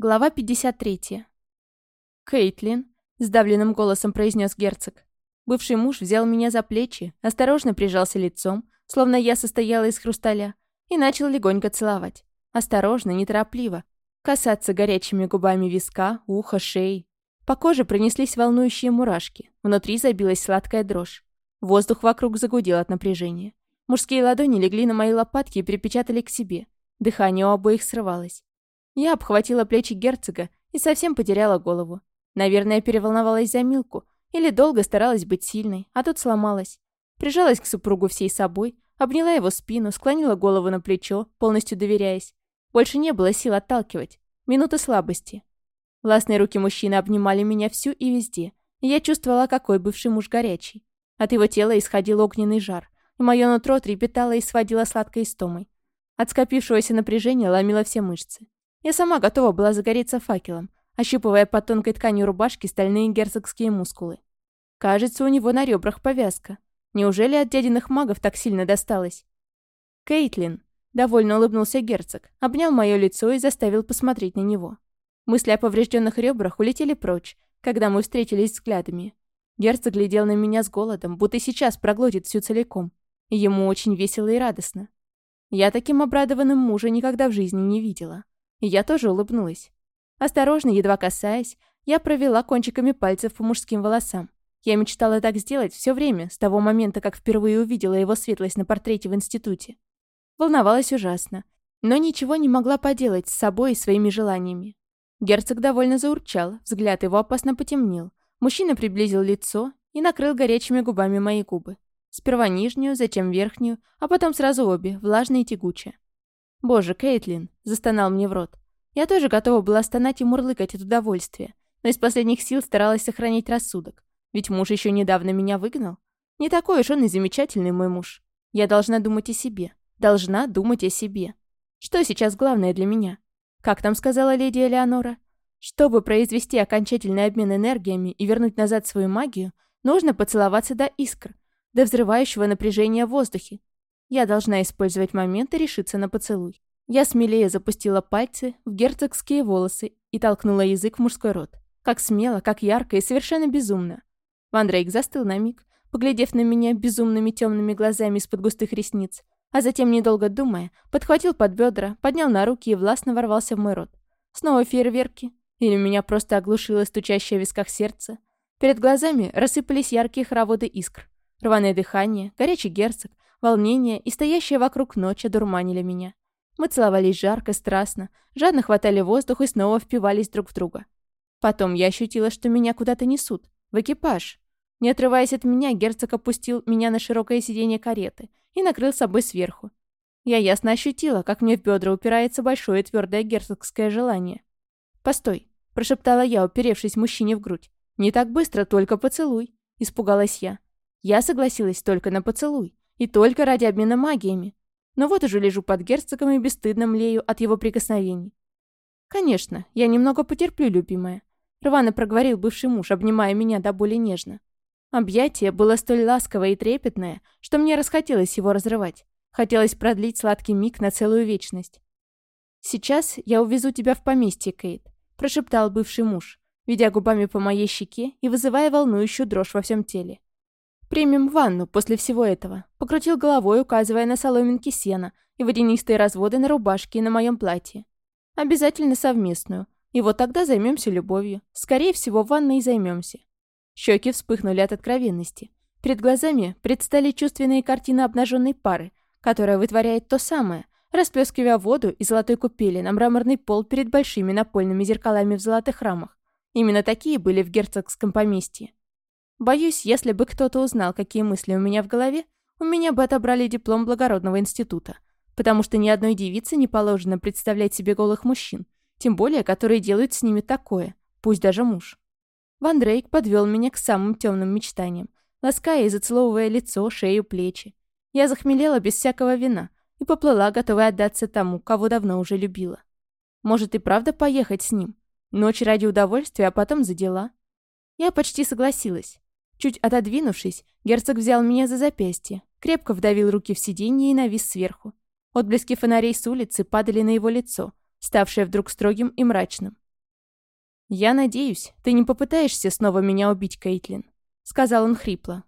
Глава 53. «Кейтлин», — сдавленным голосом произнес герцог. Бывший муж взял меня за плечи, осторожно прижался лицом, словно я состояла из хрусталя, и начал легонько целовать. Осторожно, неторопливо. Касаться горячими губами виска, уха, шеи. По коже пронеслись волнующие мурашки. Внутри забилась сладкая дрожь. Воздух вокруг загудел от напряжения. Мужские ладони легли на мои лопатки и припечатали к себе. Дыхание у обоих срывалось. Я обхватила плечи герцога и совсем потеряла голову. Наверное, переволновалась за Милку или долго старалась быть сильной, а тут сломалась. Прижалась к супругу всей собой, обняла его спину, склонила голову на плечо, полностью доверяясь. Больше не было сил отталкивать. Минута слабости. Властные руки мужчины обнимали меня всю и везде, и я чувствовала, какой бывший муж горячий. От его тела исходил огненный жар, и мое нутро трепетало и сводило сладкой истомой. От скопившегося напряжения ломило все мышцы. Я сама готова была загореться факелом, ощупывая под тонкой тканью рубашки стальные герцогские мускулы. Кажется, у него на ребрах повязка. Неужели от дядиных магов так сильно досталось? «Кейтлин», — довольно улыбнулся герцог, обнял мое лицо и заставил посмотреть на него. Мысли о поврежденных ребрах улетели прочь, когда мы встретились взглядами. Герцог глядел на меня с голодом, будто сейчас проглотит всю целиком. Ему очень весело и радостно. Я таким обрадованным мужа никогда в жизни не видела. Я тоже улыбнулась. Осторожно, едва касаясь, я провела кончиками пальцев по мужским волосам. Я мечтала так сделать все время, с того момента, как впервые увидела его светлость на портрете в институте. Волновалась ужасно, но ничего не могла поделать с собой и своими желаниями. Герцог довольно заурчал, взгляд его опасно потемнел. Мужчина приблизил лицо и накрыл горячими губами мои губы. Сперва нижнюю, затем верхнюю, а потом сразу обе, влажные и тягучие. «Боже, Кейтлин!» – застонал мне в рот. Я тоже готова была стонать и мурлыкать от удовольствия, но из последних сил старалась сохранить рассудок. Ведь муж еще недавно меня выгнал. Не такой уж он и замечательный мой муж. Я должна думать о себе. Должна думать о себе. Что сейчас главное для меня? Как там сказала леди Элеонора? Чтобы произвести окончательный обмен энергиями и вернуть назад свою магию, нужно поцеловаться до искр, до взрывающего напряжения в воздухе, я должна использовать момент и решиться на поцелуй. Я смелее запустила пальцы в герцогские волосы и толкнула язык в мужской рот. Как смело, как ярко и совершенно безумно. Ван Дрейк застыл на миг, поглядев на меня безумными темными глазами из-под густых ресниц, а затем, недолго думая, подхватил под бедра, поднял на руки и властно ворвался в мой рот. Снова фейерверки? Или меня просто оглушило стучащее в висках сердце? Перед глазами рассыпались яркие хороводы искр. Рваное дыхание, горячий герцог, Волнение и стоящая вокруг ночь одурманили меня. Мы целовались жарко, страстно, жадно хватали воздух и снова впивались друг в друга. Потом я ощутила, что меня куда-то несут. В экипаж. Не отрываясь от меня, герцог опустил меня на широкое сиденье кареты и накрыл собой сверху. Я ясно ощутила, как мне в бедра упирается большое твердое герцогское желание. «Постой», – прошептала я, уперевшись мужчине в грудь. «Не так быстро, только поцелуй», – испугалась я. Я согласилась только на поцелуй. И только ради обмена магиями. Но вот уже лежу под герцогом и бесстыдно млею от его прикосновений. «Конечно, я немного потерплю, любимая», — рвано проговорил бывший муж, обнимая меня до боли нежно. Объятие было столь ласковое и трепетное, что мне расхотелось его разрывать. Хотелось продлить сладкий миг на целую вечность. «Сейчас я увезу тебя в поместье, Кейт», — прошептал бывший муж, ведя губами по моей щеке и вызывая волнующую дрожь во всем теле. Примем ванну после всего этого. Покрутил головой, указывая на соломинки сена и водянистые разводы на рубашке и на моем платье. Обязательно совместную. И вот тогда займемся любовью. Скорее всего, ванной и займемся. Щеки вспыхнули от откровенности. Перед глазами предстали чувственные картины обнаженной пары, которая вытворяет то самое, расплескивая воду из золотой купели на мраморный пол перед большими напольными зеркалами в золотых рамах. Именно такие были в герцогском поместье. Боюсь, если бы кто-то узнал, какие мысли у меня в голове, у меня бы отобрали диплом благородного института. Потому что ни одной девице не положено представлять себе голых мужчин, тем более, которые делают с ними такое, пусть даже муж. Ван Дрейк подвел меня к самым темным мечтаниям, лаская и зацеловывая лицо, шею, плечи. Я захмелела без всякого вина и поплыла, готовая отдаться тому, кого давно уже любила. Может и правда поехать с ним? Ночь ради удовольствия, а потом за дела. Я почти согласилась. Чуть отодвинувшись, герцог взял меня за запястье, крепко вдавил руки в сиденье и навис сверху. Отблески фонарей с улицы падали на его лицо, ставшее вдруг строгим и мрачным. «Я надеюсь, ты не попытаешься снова меня убить, Кейтлин», — сказал он хрипло.